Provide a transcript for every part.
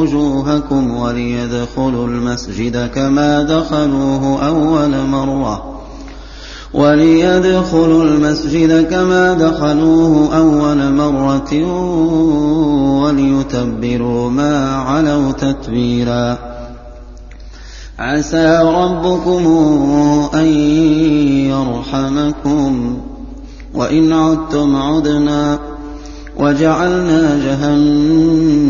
وجوهكم وليدخلوا المسجد كما دخلوه أول مرة. وليدخلوا المسجد كما دخلوه أول مرة وليتبروا ما علوا تتبيرا. عسى ربكم أن يرحمكم. وإن عدتم عدنا وجعلنا جهنم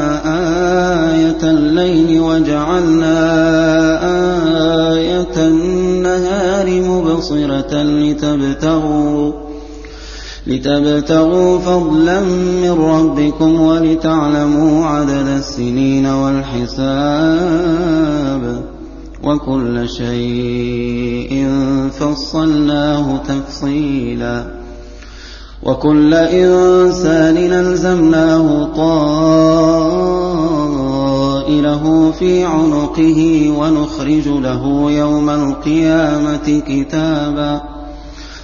لتبتغوا فضلا من ربكم ولتعلموا عدد السنين والحساب وكل شيء فصلناه تفصيلا وكل إنسان ألزمناه طائره في عنقه ونخرج له يوم القيامة كتابا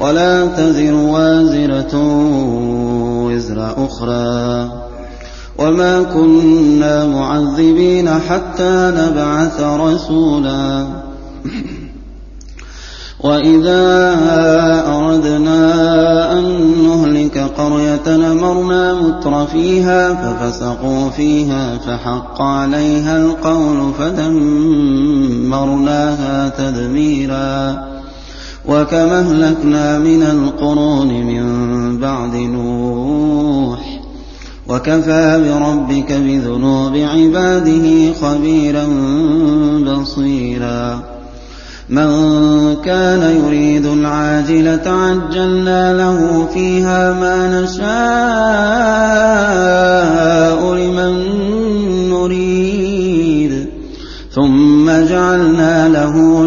ولا تزر وازرة وزر أخرى. وما كنا معذبين حتى نبعث رسولا. وإذا أردنا أن نهلك قرية نمرنا متر فيها ففسقوا فيها فحق عليها القول فدمرناها تدميرا. وكما أهلكنا من القرون من بعد نوح وكفى بربك بذنوب عباده خبيرا بصيرا. من كان يريد العاجلة عجلنا له فيها ما نشاء لمن نريد. ثم جعلنا له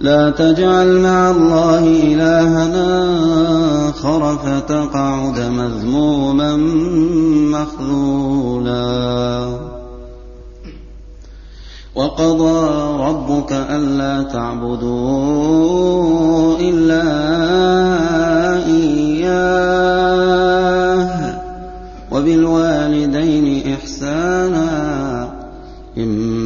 لا تجعل مع الله إلهنا آخر فتقعد مذموما مخذولا. وقضى ربك ألا تعبدوا إلا إياه وبالوالدين إحسانا. إما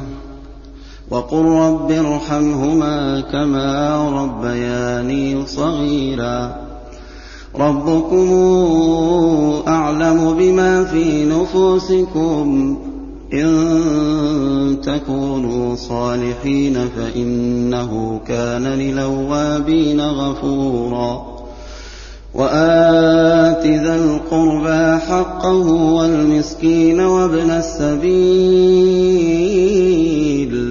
وقل رب ارحمهما كما ربياني صغيرا. ربكم أعلم بما في نفوسكم. إن تكونوا صالحين فإنه كان للوابين غفورا. وآت ذا القربى حقه والمسكين وابن السبيل.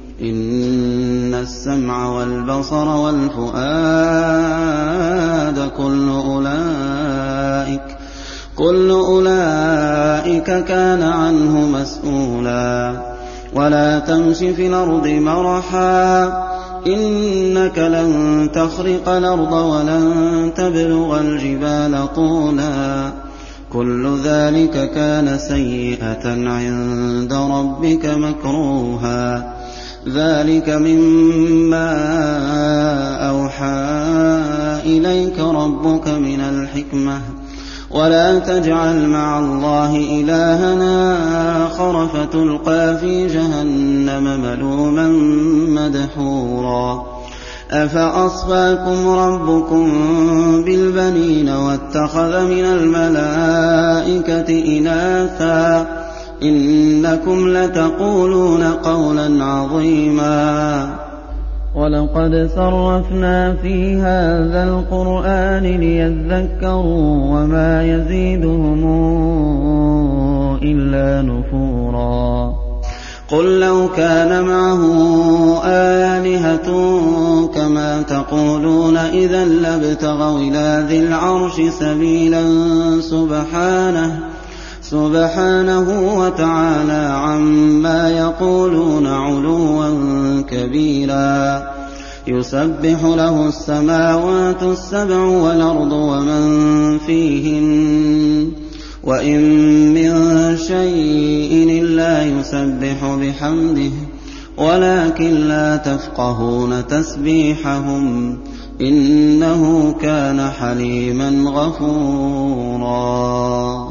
إن السمع والبصر والفؤاد كل أولئك كل أولئك كان عنه مسؤولا ولا تمش في الأرض مرحا إنك لن تخرق الأرض ولن تبلغ الجبال طولا كل ذلك كان سيئة عند ربك مكروها ذلك مما أوحى إليك ربك من الحكمة ولا تجعل مع الله إلهنا آخر فتلقى في جهنم ملوما مدحورا أفأصفاكم ربكم بالبنين واتخذ من الملائكة إناثا إنكم لتقولون قولا عظيما. ولقد صرفنا في هذا القرآن ليذكروا وما يزيدهم إلا نفورا. قل لو كان معه آلهة كما تقولون إذا لابتغوا إلى ذي العرش سبيلا سبحانه سبحانه وتعالى عما يقولون علوا كبيرا. يسبح له السماوات السبع والأرض ومن فيهن. وإن من شيء إلا يسبح بحمده. ولكن لا تفقهون تسبيحهم. إنه كان حليما غفورا.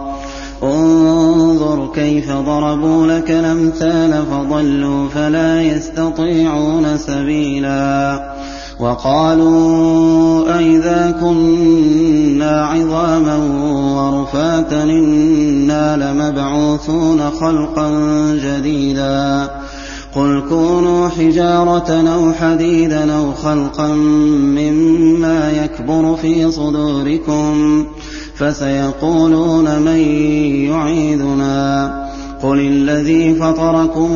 كيف ضربوا لك الأمثال فضلوا فلا يستطيعون سبيلا وقالوا أئذا كنا عظاما ورفاتا إنا لمبعوثون خلقا جديدا قل كونوا حجارة أو حديدا أو خلقا مما يكبر في صدوركم فسيقولون من يعيدنا قل الذي فطركم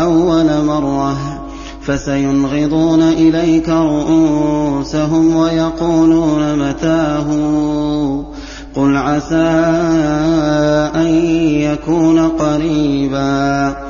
أول مرة فسينغضون إليك رؤوسهم ويقولون متاه قل عسى أن يكون قريبا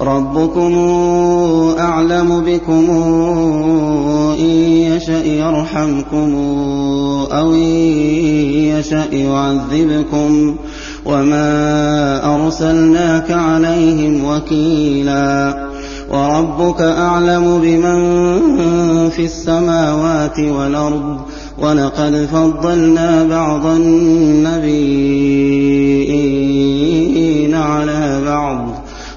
ربكم أعلم بكم إن يشأ يرحمكم أو إن يشأ يعذبكم وما أرسلناك عليهم وكيلا وربك أعلم بمن في السماوات والأرض ولقد فضلنا بعض النبيين على بعض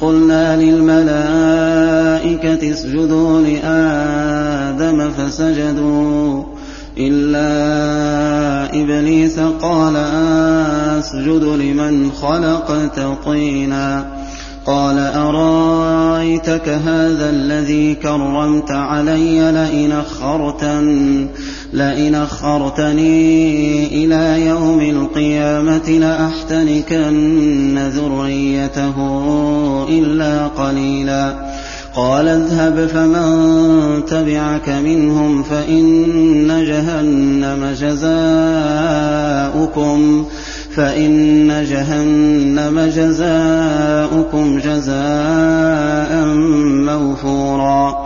قلنا للملائكة اسجدوا لآدم فسجدوا إلا إبليس قال أسجد لمن خلقت طينا قال أرأيتك هذا الذي كرمت علي لئن أخرتن لئن أخرتني إلى يوم القيامة لأحتنكن ذريته إلا قليلا. قال اذهب فمن تبعك منهم فإن جهنم جزاؤكم فإن جهنم جزاؤكم جزاء موفورا.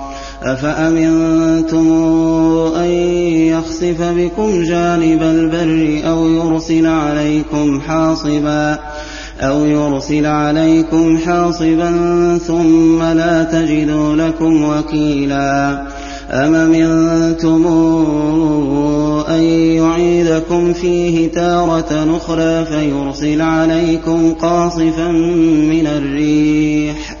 أفأمنتم أن يخسف بكم جانب البر أو يرسل عليكم حاصبا أو يرسل عليكم حاصبا ثم لا تجدوا لكم وكيلا أم منتم أن يعيدكم فيه تارة أخرى فيرسل عليكم قاصفا من الريح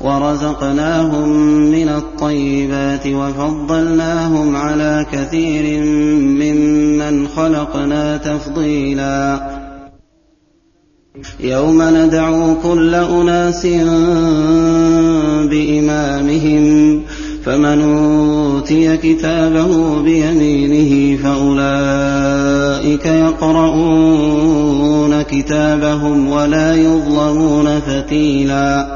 ورزقناهم من الطيبات وفضلناهم على كثير ممن خلقنا تفضيلا يوم ندعو كل اناس بامامهم فمن اوتي كتابه بيمينه فاولئك يقرؤون كتابهم ولا يظلمون فتيلا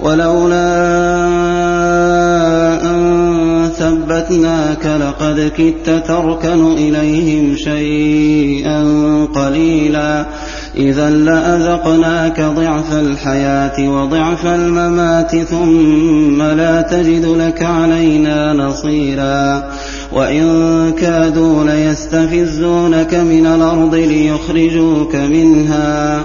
ولولا أن ثبتناك لقد كدت تركن إليهم شيئا قليلا. إذا لأذقناك ضعف الحياة وضعف الممات ثم لا تجد لك علينا نصيرا. وإن كادوا ليستفزونك من الأرض ليخرجوك منها.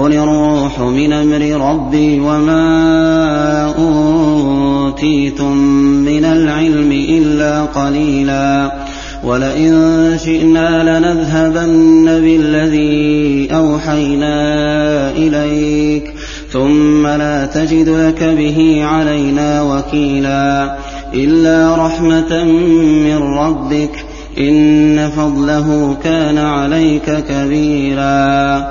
قل الروح من أمر ربي وما أوتيتم من العلم إلا قليلا. ولئن شئنا لنذهبن بالذي أوحينا إليك ثم لا تجد لك به علينا وكيلا. إلا رحمة من ربك إن فضله كان عليك كبيرا.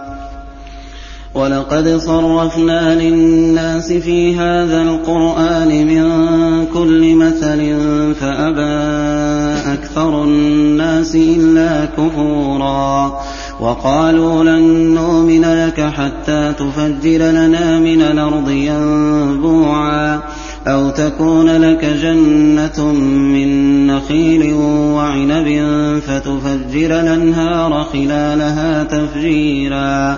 ولقد صرفنا للناس في هذا القرآن من كل مثل فأبى أكثر الناس إلا كفورا وقالوا لن نؤمن لك حتى تفجر لنا من الأرض ينبوعا أو تكون لك جنة من نخيل وعنب فتفجر الأنهار خلالها تفجيرا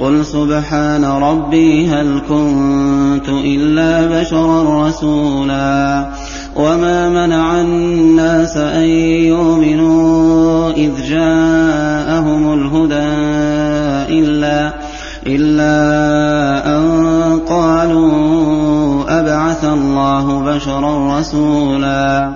قل سبحان ربي هل كنت إلا بشرا رسولا وما منع الناس أن يؤمنوا إذ جاءهم الهدى إلا إلا أن قالوا أبعث الله بشرا رسولا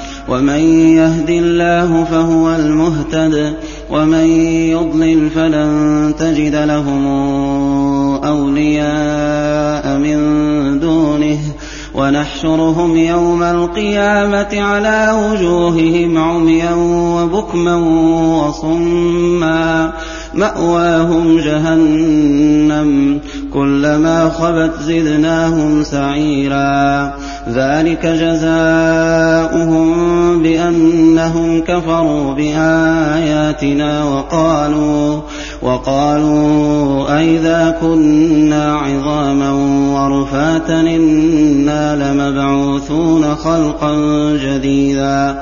ومن يهد الله فهو المهتد ومن يضلل فلن تجد لهم أولياء من دونه ونحشرهم يوم القيامة على وجوههم عميا وبكما وصما مأواهم جهنم كلما خبت زدناهم سعيرا ذلك جزاؤهم بأنهم كفروا بآياتنا وقالوا وقالوا أئذا كنا عظاما ورفاتا إنا لمبعوثون خلقا جديدا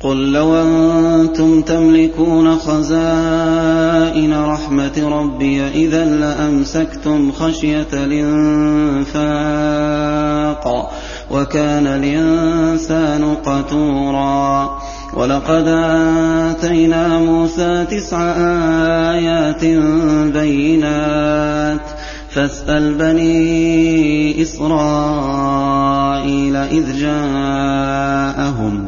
قل لو أنتم تملكون خزائن رحمة ربي إذا لأمسكتم خشية الإنفاق وكان الإنسان قتورا. ولقد آتينا موسى تسع آيات بينات. فاسأل بني إسرائيل إذ جاءهم.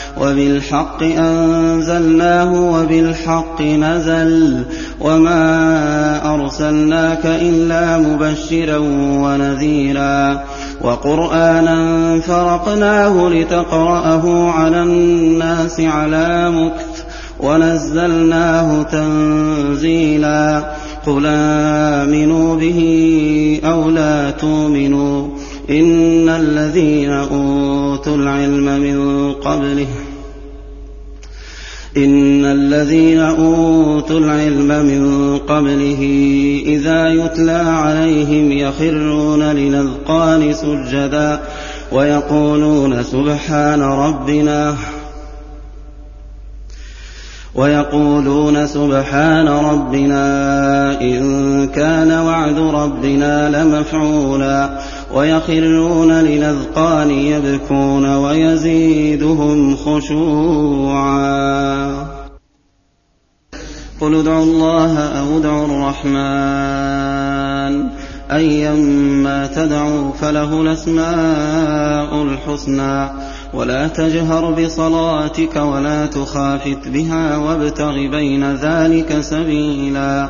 وبالحق أنزلناه وبالحق نزل وما أرسلناك إلا مبشرا ونذيرا وقرآنا فرقناه لتقرأه على الناس على مكث ونزلناه تنزيلا قل آمنوا به أو لا تؤمنوا إن الذين أوتوا العلم من قبله إن الذين أوتوا العلم من قبله إذا يتلى عليهم يخرون للأذقان سجدا ويقولون سبحان ربنا ويقولون سبحان ربنا إن كان وعد ربنا لمفعولا ويخرون للأذقان يبكون ويزيدهم خشوعا. قل ادعوا الله أو ادعوا الرحمن. أيما تدعوا فله الأسماء الحسنى. ولا تجهر بصلاتك ولا تخافت بها وابتغ بين ذلك سبيلا.